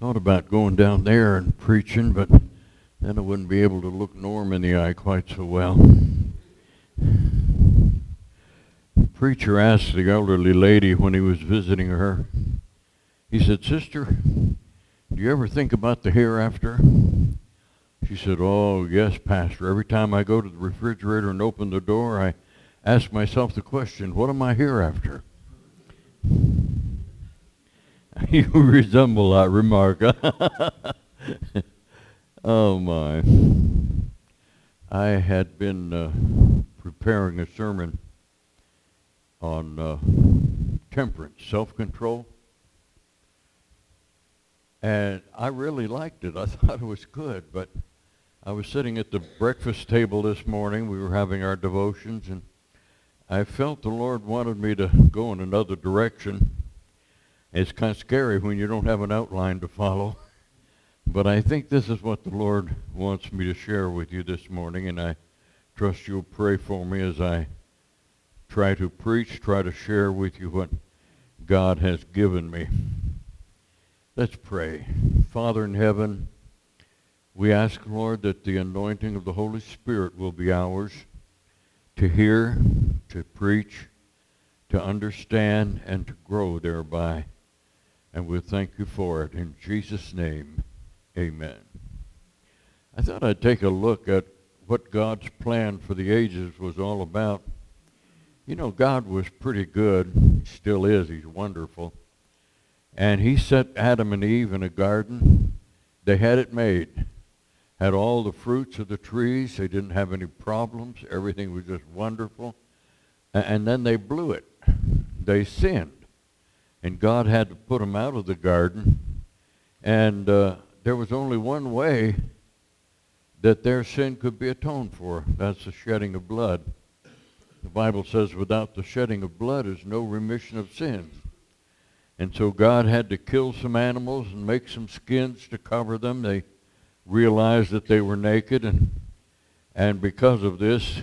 thought about going down there and preaching, but then I wouldn't be able to look Norm in the eye quite so well. The preacher asked the elderly lady when he was visiting her, he said, Sister, do you ever think about the hereafter? She said, Oh, yes, Pastor. Every time I go to the refrigerator and open the door, I ask myself the question, what am I hereafter? you resemble that remark. oh, my. I had been uh, preparing a sermon on uh, temperance, self-control. And I really liked it. I thought it was good, but I was sitting at the breakfast table this morning. We were having our devotions, and I felt the Lord wanted me to go in another direction. It's kind of scary when you don't have an outline to follow. But I think this is what the Lord wants me to share with you this morning, and I trust you'll pray for me as I try to preach, try to share with you what God has given me. Let's pray. Father in heaven, we ask, Lord, that the anointing of the Holy Spirit will be ours to hear, to preach, to understand, and to grow thereby. And we thank you for it. In Jesus' name, amen. I thought I'd take a look at what God's plan for the ages was all about. You know, God was pretty good. Still is. He's wonderful. And he set Adam and Eve in a garden. They had it made. Had all the fruits of the trees. They didn't have any problems. Everything was just wonderful. And then they blew it. They sinned. And God had to put them out of the garden. And uh, there was only one way that their sin could be atoned for. That's the shedding of blood. The Bible says without the shedding of blood is no remission of sin. And so God had to kill some animals and make some skins to cover them. They realized that they were naked, and, and because of this,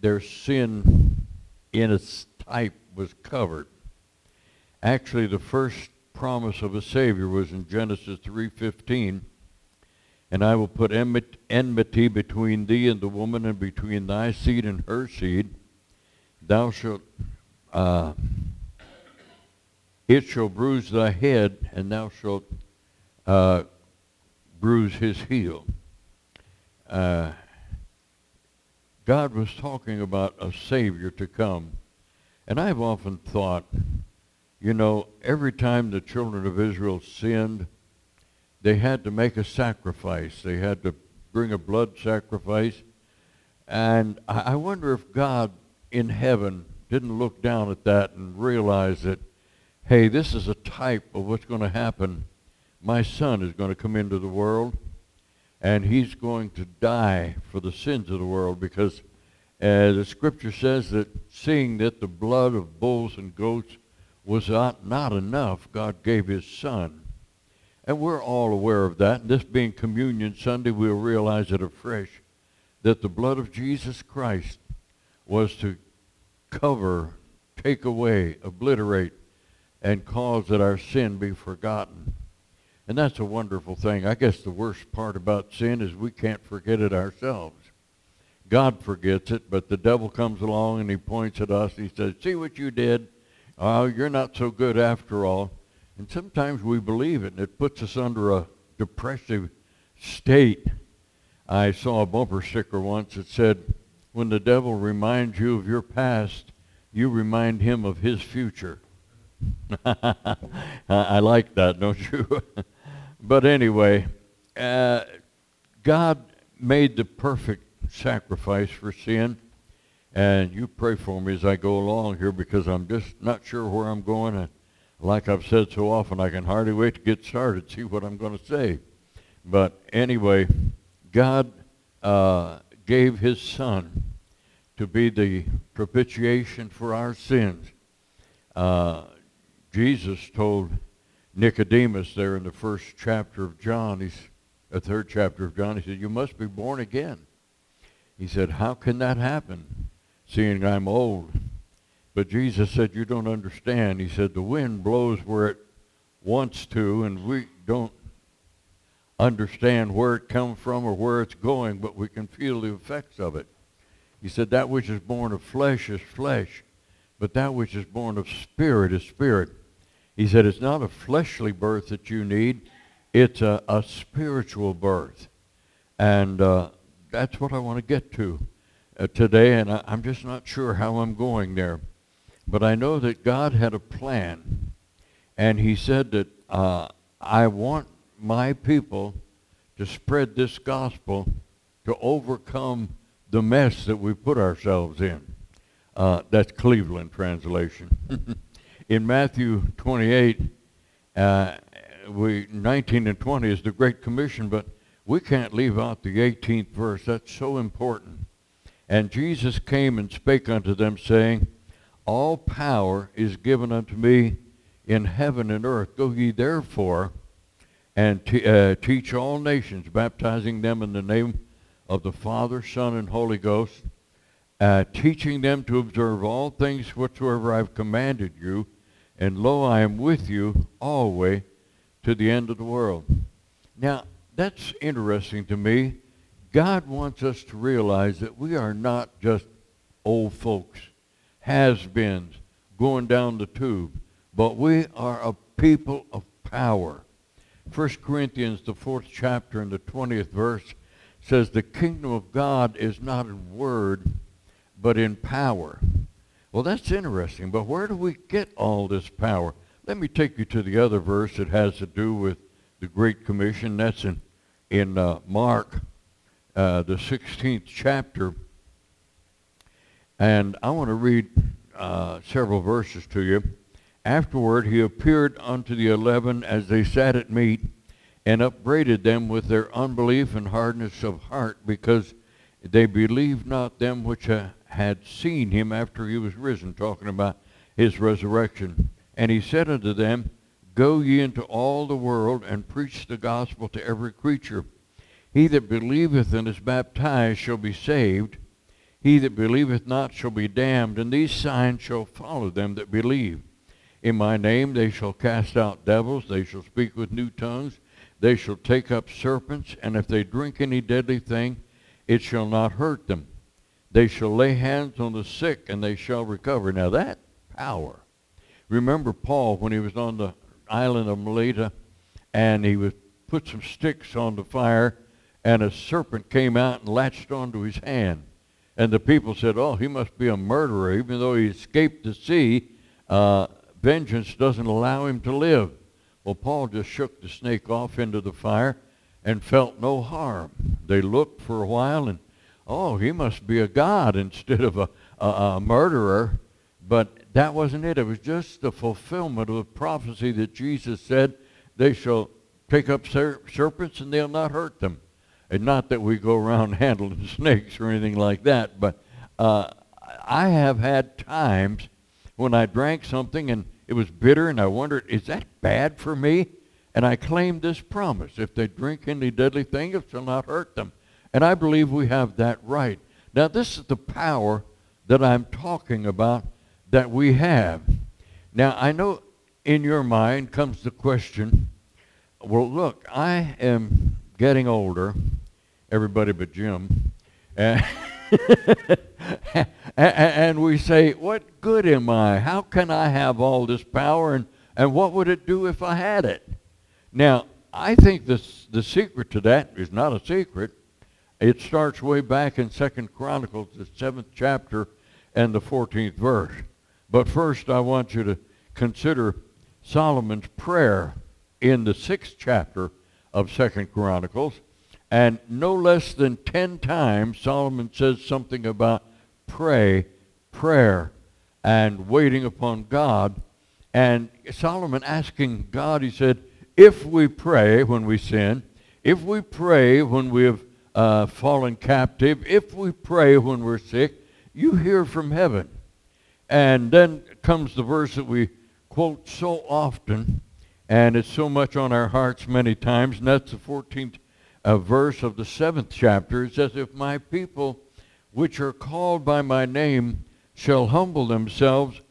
their sin in its type was covered. Actually, the first promise of a Savior was in Genesis 3.15, and I will put enmity between thee and the woman, and between thy seed and her seed. Thou shalt, uh, it shall bruise thy head, and thou shalt uh, bruise his heel. Uh, God was talking about a Savior to come. And I've often thought, you know, every time the children of Israel sinned, they had to make a sacrifice. They had to bring a blood sacrifice. And I wonder if God in heaven didn't look down at that and realize that, hey, this is a type of what's going to happen. My son is going to come into the world, and he's going to die for the sins of the world because uh, the scripture says that seeing that the blood of bulls and goats was not, not enough, God gave his son and we're all aware of that. And this being Communion Sunday, we'll realize it afresh that the blood of Jesus Christ was to cover, take away, obliterate, and cause that our sin be forgotten. And that's a wonderful thing. I guess the worst part about sin is we can't forget it ourselves. God forgets it, but the devil comes along and he points at us. and He says, see what you did? Oh, you're not so good after all. And sometimes we believe it, and it puts us under a depressive state. I saw a bumper sticker once that said, when the devil reminds you of your past, you remind him of his future. I like that, don't you? but anyway, uh, God made the perfect sacrifice for sin. And you pray for me as I go along here because I'm just not sure where I'm going And like I've said so often, I can hardly wait to get started, see what I'm going to say. But anyway, God uh, gave his son to be the propitiation for our sins. Uh, Jesus told Nicodemus there in the first chapter of John, he's, the third chapter of John, he said, you must be born again. He said, how can that happen, seeing I'm old? But Jesus said, you don't understand. He said, the wind blows where it wants to, and we don't understand where it comes from or where it's going, but we can feel the effects of it. He said, that which is born of flesh is flesh, but that which is born of spirit is spirit. He said, it's not a fleshly birth that you need, it's a, a spiritual birth. And uh, that's what I want to get to today, and I, I'm just not sure how I'm going there. But I know that God had a plan, and he said that uh, I want my people to spread this gospel to overcome the mess that we put ourselves in. Uh, that's Cleveland translation. in Matthew 28, uh, we 19 and 20 is the Great Commission, but we can't leave out the 18th verse. That's so important. And Jesus came and spake unto them, saying, All power is given unto me in heaven and earth. Go ye therefore and uh, teach all nations, baptizing them in the name of the Father, Son, and Holy Ghost, uh, teaching them to observe all things whatsoever I've commanded you. And lo, I am with you always to the end of the world. Now, that's interesting to me. God wants us to realize that we are not just old folks, has-beens, going down the tube, but we are a people of power. 1 Corinthians, the fourth chapter and the 20th verse, says the kingdom of God is not in word, but in power. Well, that's interesting, but where do we get all this power? Let me take you to the other verse that has to do with the Great Commission. That's in, in uh, Mark, uh, the 16th chapter. And I want to read uh, several verses to you. Afterward, he appeared unto the eleven as they sat at meat and upbraided them with their unbelief and hardness of heart because they believed not them which uh, had seen him after he was risen, talking about his resurrection. And he said unto them, Go ye into all the world and preach the gospel to every creature. He that believeth and is baptized shall be saved. He that believeth not shall be damned. And these signs shall follow them that believe. In my name they shall cast out devils. They shall speak with new tongues. They shall take up serpents, and if they drink any deadly thing, it shall not hurt them. They shall lay hands on the sick, and they shall recover. Now that power. Remember Paul when he was on the island of Melita, and he was put some sticks on the fire, and a serpent came out and latched onto his hand. And the people said, oh, he must be a murderer. Even though he escaped the sea, uh, vengeance doesn't allow him to live. Well, Paul just shook the snake off into the fire and felt no harm. They looked for a while and, oh, he must be a god instead of a, a, a murderer. But that wasn't it. It was just the fulfillment of the prophecy that Jesus said, they shall take up ser- serpents and they'll not hurt them. And not that we go around handling snakes or anything like that, but uh, I have had times when I drank something and it was bitter, and I wondered, is that bad for me? And I claimed this promise. If they drink any deadly thing, it shall not hurt them. And I believe we have that right. Now, this is the power that I'm talking about that we have. Now, I know in your mind comes the question, well, look, I am getting older, everybody but Jim, and, and we say, what good am I? How can I have all this power? And, and what would it do if I had it? Now, I think this, the secret to that is not a secret. It starts way back in Second Chronicles, the seventh chapter and the 14th verse. But first, I want you to consider Solomon's prayer in the sixth chapter of Second Chronicles. And no less than ten times Solomon says something about pray, prayer, and waiting upon God. And Solomon asking God, he said, if we pray when we sin, if we pray when we have uh, fallen captive, if we pray when we're sick, you hear from heaven. And then comes the verse that we quote so often, and it's so much on our hearts many times, and that's the 14th uh, verse of the seventh chapter. It says, If my people, which are called by my name, shall humble themselves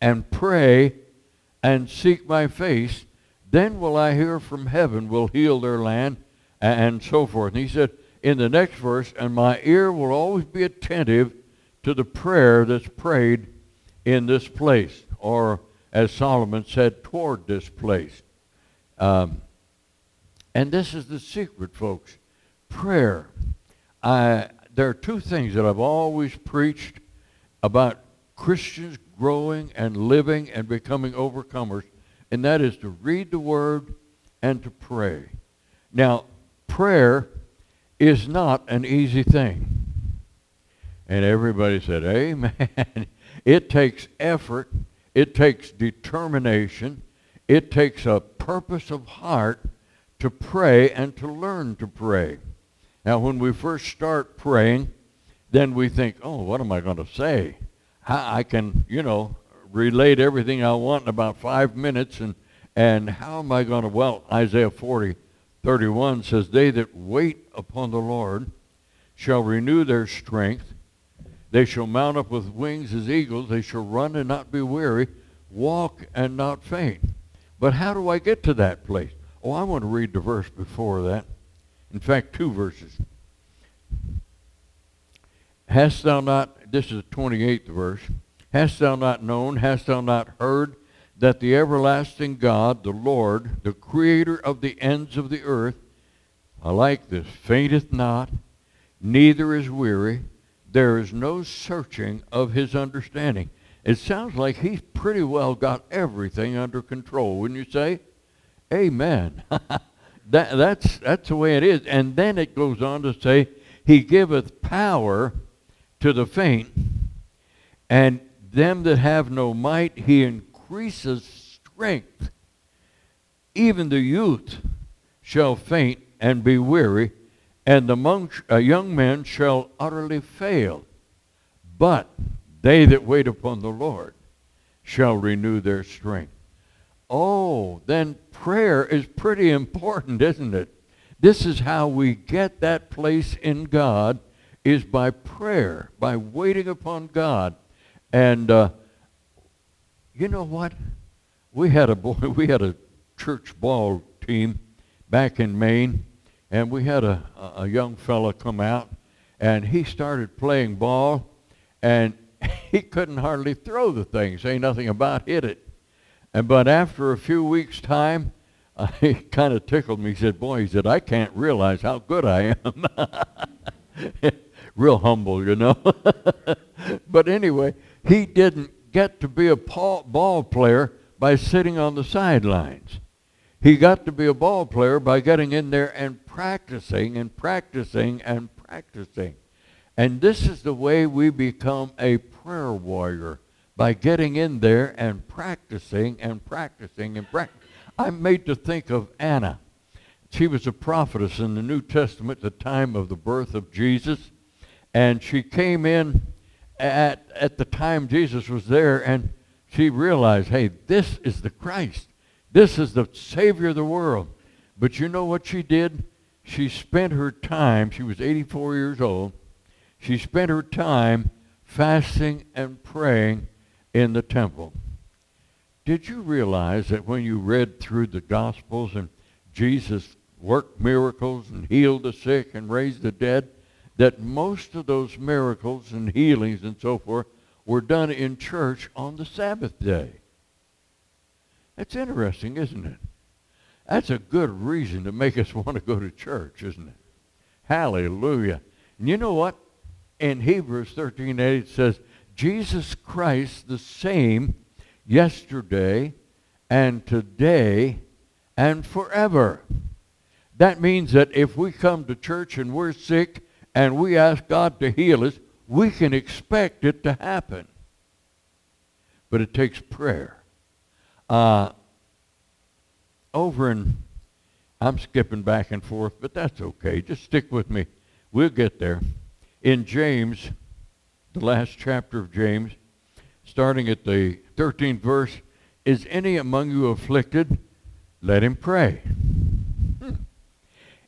and pray and seek my face then will I hear from heaven, will heal their land, and so forth. And he said in the next verse, and my ear will always be attentive to the prayer that's prayed in this place, or as Solomon said, toward this place. Um, and this is the secret, folks. Prayer. I, there are two things that I've always preached about Christians growing and living and becoming overcomers, and that is to read the Word and to pray. Now, prayer is not an easy thing. And everybody said, Amen. it takes effort. It takes determination. It takes a purpose of heart to pray and to learn to pray. Now, when we first start praying, then we think, oh, what am I going to say? I can, you know, relate everything I want in about five minutes, and, and how am I going to, well, Isaiah 40, 31 says, They that wait upon the Lord shall renew their strength. They shall mount up with wings as eagles. They shall run and not be weary, walk and not faint. But how do I get to that place? Oh, I want to read the verse before that. In fact, two verses. Hast thou not, this is the 28th verse, hast thou not known, hast thou not heard that the everlasting God, the Lord, the creator of the ends of the earth, I like this, fainteth not, neither is weary, there is no searching of his understanding. It sounds like he's pretty well got everything under control, wouldn't you say? Amen. that, that's, that's the way it is. And then it goes on to say, He giveth power to the faint, and them that have no might He increases strength. Even the youth shall faint and be weary, and the monk, uh, young man shall utterly fail. But they that wait upon the Lord shall renew their strength. Oh, then prayer is pretty important, isn't it? This is how we get that place in God is by prayer, by waiting upon God. And uh, you know what? We had a boy, we had a church ball team back in Maine, and we had a, a young fella come out, and he started playing ball, and he couldn't hardly throw the thing, say nothing about hit it. And but after a few weeks' time, uh, he kind of tickled me. He said, "Boy," he said, "I can't realize how good I am." Real humble, you know. but anyway, he didn't get to be a ball player by sitting on the sidelines. He got to be a ball player by getting in there and practicing and practicing and practicing. And this is the way we become a prayer warrior by getting in there and practicing and practicing and practicing. I'm made to think of Anna. She was a prophetess in the New Testament at the time of the birth of Jesus. And she came in at, at the time Jesus was there and she realized, hey, this is the Christ. This is the Savior of the world. But you know what she did? She spent her time, she was 84 years old, she spent her time fasting and praying in the temple. Did you realize that when you read through the Gospels and Jesus worked miracles and healed the sick and raised the dead, that most of those miracles and healings and so forth were done in church on the Sabbath day? That's interesting, isn't it? That's a good reason to make us want to go to church, isn't it? Hallelujah. And you know what? In Hebrews 13, 8, it says, Jesus Christ the same yesterday and today and forever. That means that if we come to church and we're sick and we ask God to heal us, we can expect it to happen. But it takes prayer. Uh, over in, I'm skipping back and forth, but that's okay. Just stick with me. We'll get there. In James, the last chapter of James, starting at the 13th verse, is any among you afflicted? Let him pray. Hmm.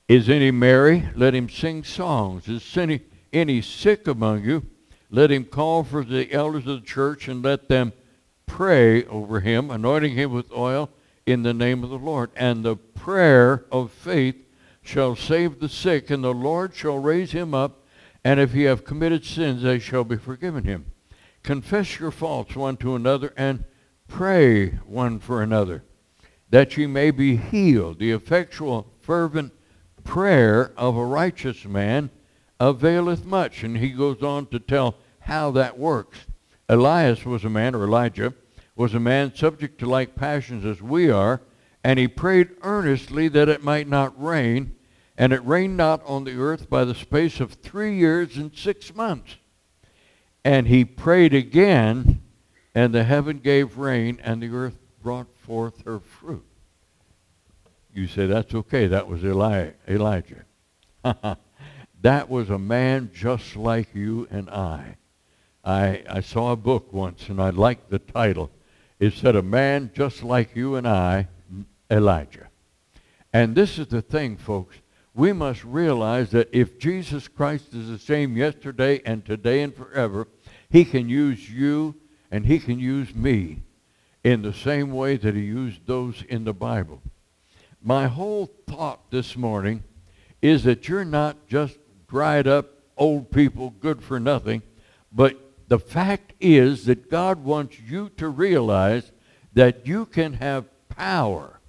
Is any merry? Let him sing songs. Is any, any sick among you? Let him call for the elders of the church and let them pray over him, anointing him with oil in the name of the Lord. And the prayer of faith shall save the sick, and the Lord shall raise him up, and if he have committed sins, they shall be forgiven him. Confess your faults one to another, and pray one for another, that ye may be healed. The effectual, fervent prayer of a righteous man availeth much. And he goes on to tell how that works. Elias was a man, or Elijah, was a man subject to like passions as we are, and he prayed earnestly that it might not rain, and it rained not on the earth by the space of three years and six months. And he prayed again, and the heaven gave rain, and the earth brought forth her fruit. You say, that's okay. That was Eli- Elijah. that was a man just like you and I. I, I saw a book once, and I liked the title. It said, A Man Just Like You and I, Elijah. And this is the thing, folks. We must realize that if Jesus Christ is the same yesterday and today and forever, he can use you and he can use me in the same way that he used those in the Bible. My whole thought this morning is that you're not just dried up old people good for nothing, but the fact is that God wants you to realize that you can have power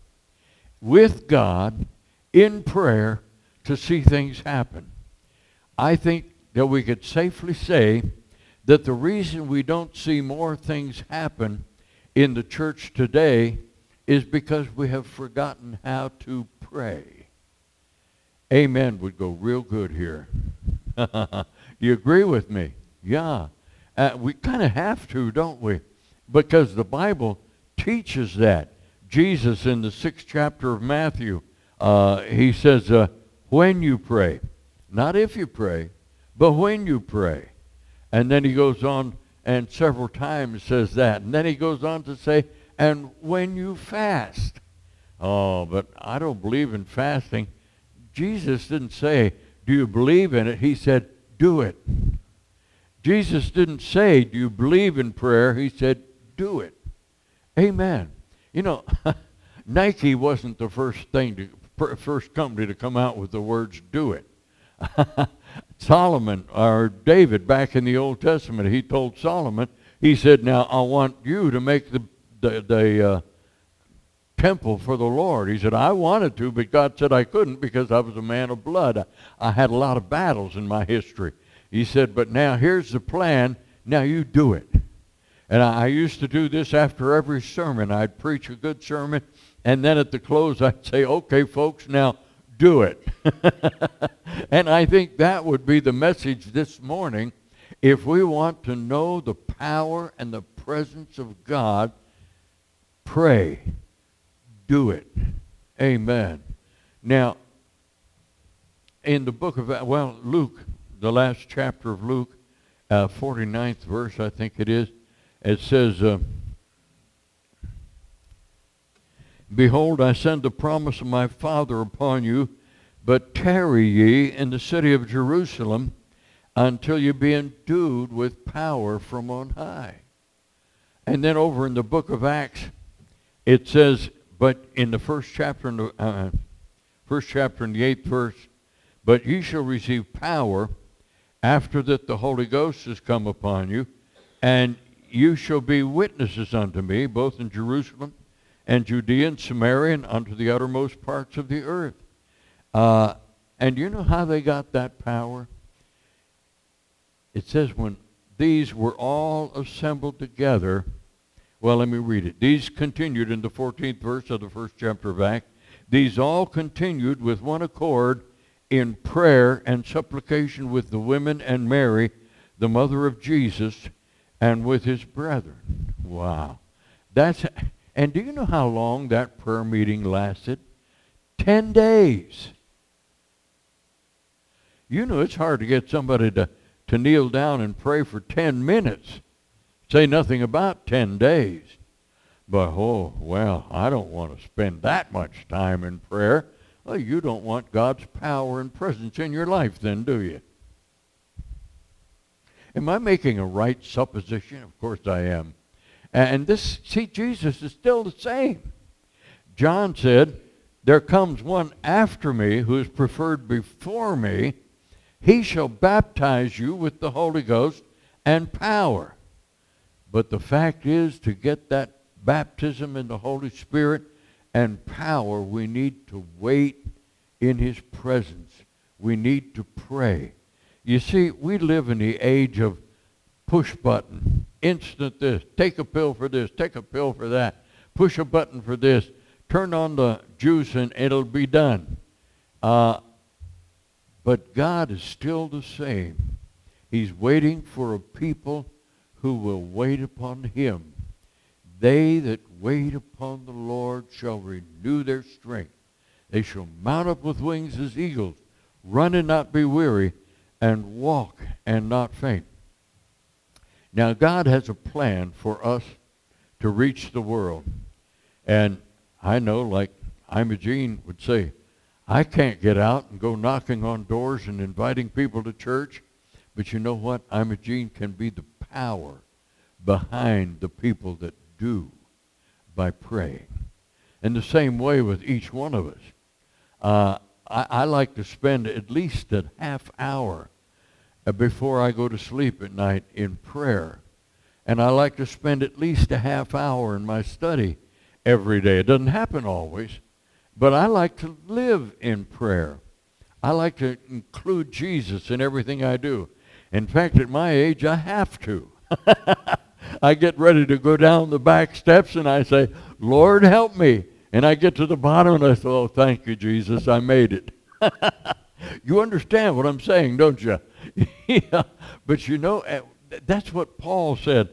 with God in prayer to see things happen. I think that we could safely say that the reason we don't see more things happen in the church today is because we have forgotten how to pray. Amen would go real good here. you agree with me? Yeah. Uh, we kind of have to, don't we? Because the Bible teaches that. Jesus in the sixth chapter of Matthew, uh, he says, uh, when you pray, not if you pray, but when you pray. And then he goes on and several times says that. And then he goes on to say, and when you fast. Oh, but I don't believe in fasting. Jesus didn't say, do you believe in it? He said, do it. Jesus didn't say, do you believe in prayer? He said, do it. Amen. You know, Nike wasn't the first thing to, first company to come out with the words do it. Solomon or David back in the Old Testament, he told Solomon, he said, now I want you to make the the, the uh, temple for the Lord. He said, I wanted to, but God said I couldn't because I was a man of blood. I, I had a lot of battles in my history. He said, but now here's the plan. Now you do it. And I, I used to do this after every sermon. I'd preach a good sermon, and then at the close I'd say, okay, folks, now do it. and I think that would be the message this morning. If we want to know the power and the presence of God, Pray. Do it. Amen. Now, in the book of, well, Luke, the last chapter of Luke, uh, 49th verse, I think it is, it says, uh, Behold, I send the promise of my Father upon you, but tarry ye in the city of Jerusalem until you be endued with power from on high. And then over in the book of Acts, it says, but in the first chapter, in the, uh, first chapter in the eighth verse, but ye shall receive power after that the Holy Ghost has come upon you, and you shall be witnesses unto me, both in Jerusalem and Judea and Samaria and unto the uttermost parts of the earth. Uh, and you know how they got that power? It says when these were all assembled together, well, let me read it. These continued in the 14th verse of the first chapter of Acts. These all continued with one accord in prayer and supplication with the women and Mary, the mother of Jesus, and with his brethren. Wow. That's and do you know how long that prayer meeting lasted? 10 days. You know it's hard to get somebody to, to kneel down and pray for 10 minutes. Say nothing about 10 days. But, oh, well, I don't want to spend that much time in prayer. Well, you don't want God's power and presence in your life then, do you? Am I making a right supposition? Of course I am. And this, see, Jesus is still the same. John said, there comes one after me who is preferred before me. He shall baptize you with the Holy Ghost and power. But the fact is, to get that baptism in the Holy Spirit and power, we need to wait in his presence. We need to pray. You see, we live in the age of push button, instant this, take a pill for this, take a pill for that, push a button for this, turn on the juice and it'll be done. Uh, but God is still the same. He's waiting for a people who will wait upon him. They that wait upon the Lord shall renew their strength. They shall mount up with wings as eagles, run and not be weary, and walk and not faint. Now, God has a plan for us to reach the world. And I know, like Imogene would say, I can't get out and go knocking on doors and inviting people to church. But you know what? Imogene can be the power behind the people that do by praying. In the same way with each one of us. Uh, I, I, like to spend at least a half hour uh, before I go to sleep at night in prayer. And I like to spend at least a half hour in my study every day. It doesn't happen always, but I like to live in prayer. I like to include Jesus in everything I do. In fact, at my age, I have to. I get ready to go down the back steps and I say, Lord, help me. And I get to the bottom and I say, oh, thank you, Jesus, I made it. you understand what I'm saying, don't you? yeah. But you know, eh, that's what Paul said.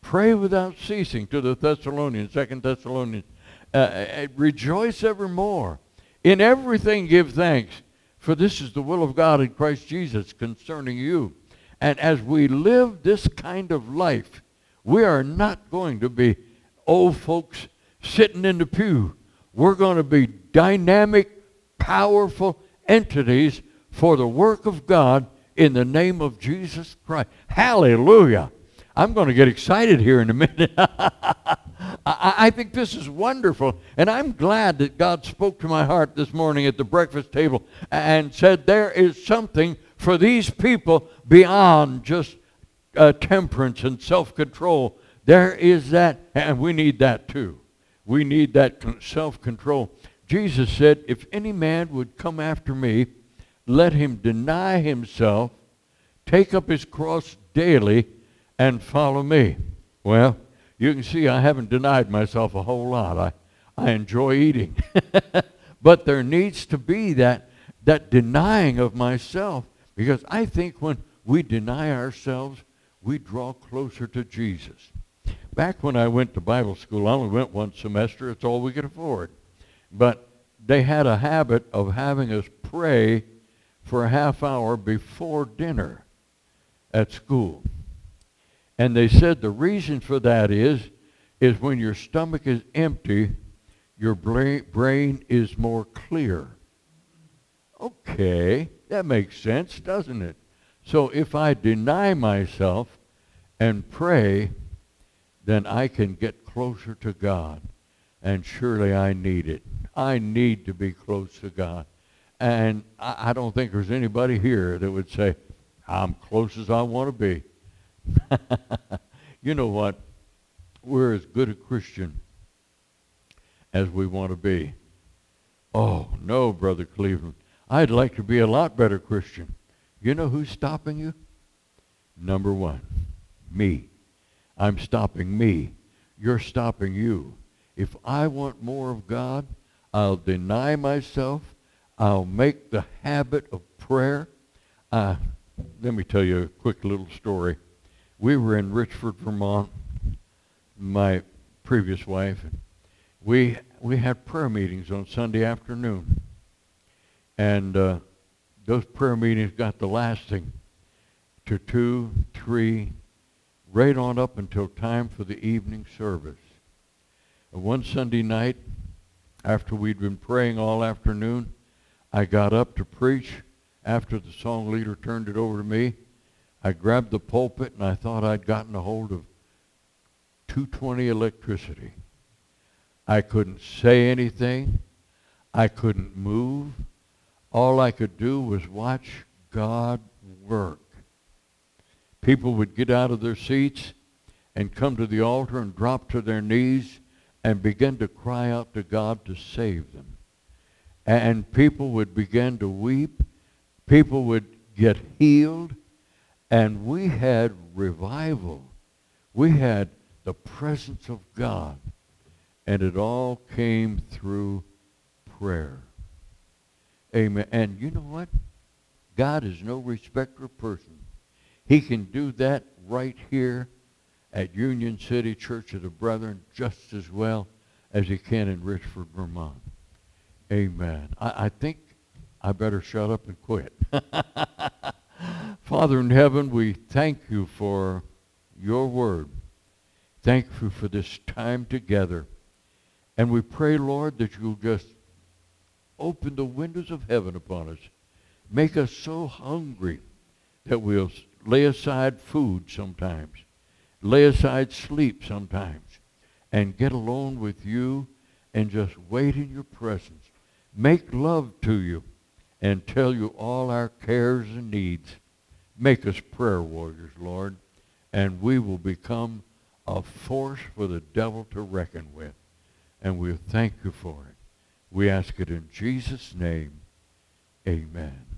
Pray without ceasing to the Thessalonians, Second Thessalonians. Uh, uh, rejoice evermore. In everything give thanks, for this is the will of God in Christ Jesus concerning you. And as we live this kind of life, we are not going to be old folks sitting in the pew. We're going to be dynamic, powerful entities for the work of God in the name of Jesus Christ. Hallelujah. I'm going to get excited here in a minute. I, think this is wonderful. And I'm glad that God spoke to my heart this morning at the breakfast table and said there is something for these people beyond just uh, temperance and self-control. There is that, and we need that too. We need that self-control. Jesus said, if any man would come after me, let him deny himself, take up his cross daily, and follow me. Well, you can see I haven't denied myself a whole lot. I, I enjoy eating. but there needs to be that, that denying of myself because I think when we deny ourselves, we draw closer to Jesus. Back when I went to Bible school, I only went one semester. It's all we could afford. But they had a habit of having us pray for a half hour before dinner at school. And they said the reason for that is, is when your stomach is empty, your brain is more clear. Okay, that makes sense, doesn't it? So if I deny myself and pray, then I can get closer to God. And surely I need it. I need to be close to God. And I, I don't think there's anybody here that would say, I'm close as I want to be. you know what? We're as good a Christian as we want to be. Oh, no, Brother Cleveland. I'd like to be a lot better Christian. You know who's stopping you? Number one, me. I'm stopping me. You're stopping you. If I want more of God, I'll deny myself. I'll make the habit of prayer. Uh, let me tell you a quick little story we were in Richford, Vermont, my previous wife. We, we had prayer meetings on Sunday afternoon. And uh, those prayer meetings got the lasting to two, three, right on up until time for the evening service. And one Sunday night, after we'd been praying all afternoon, I got up to preach after the song leader turned it over to me. I grabbed the pulpit and I thought I'd gotten a hold of 220 electricity. I couldn't say anything. I couldn't move. All I could do was watch God work. People would get out of their seats and come to the altar and drop to their knees and begin to cry out to God to save them. And people would begin to weep. People would get healed. And we had revival. We had the presence of God. And it all came through prayer. Amen. And you know what? God is no respecter of person. He can do that right here at Union City Church of the Brethren just as well as he can in Richford, Vermont. Amen. I, I think I better shut up and quit. Father in heaven, we thank you for your word. Thank you for this time together. And we pray, Lord, that you'll just open the windows of heaven upon us. Make us so hungry that we'll lay aside food sometimes, lay aside sleep sometimes, and get alone with you and just wait in your presence. Make love to you and tell you all our cares and needs. Make us prayer warriors, Lord, and we will become a force for the devil to reckon with. And we'll thank you for it. We ask it in Jesus' name. Amen.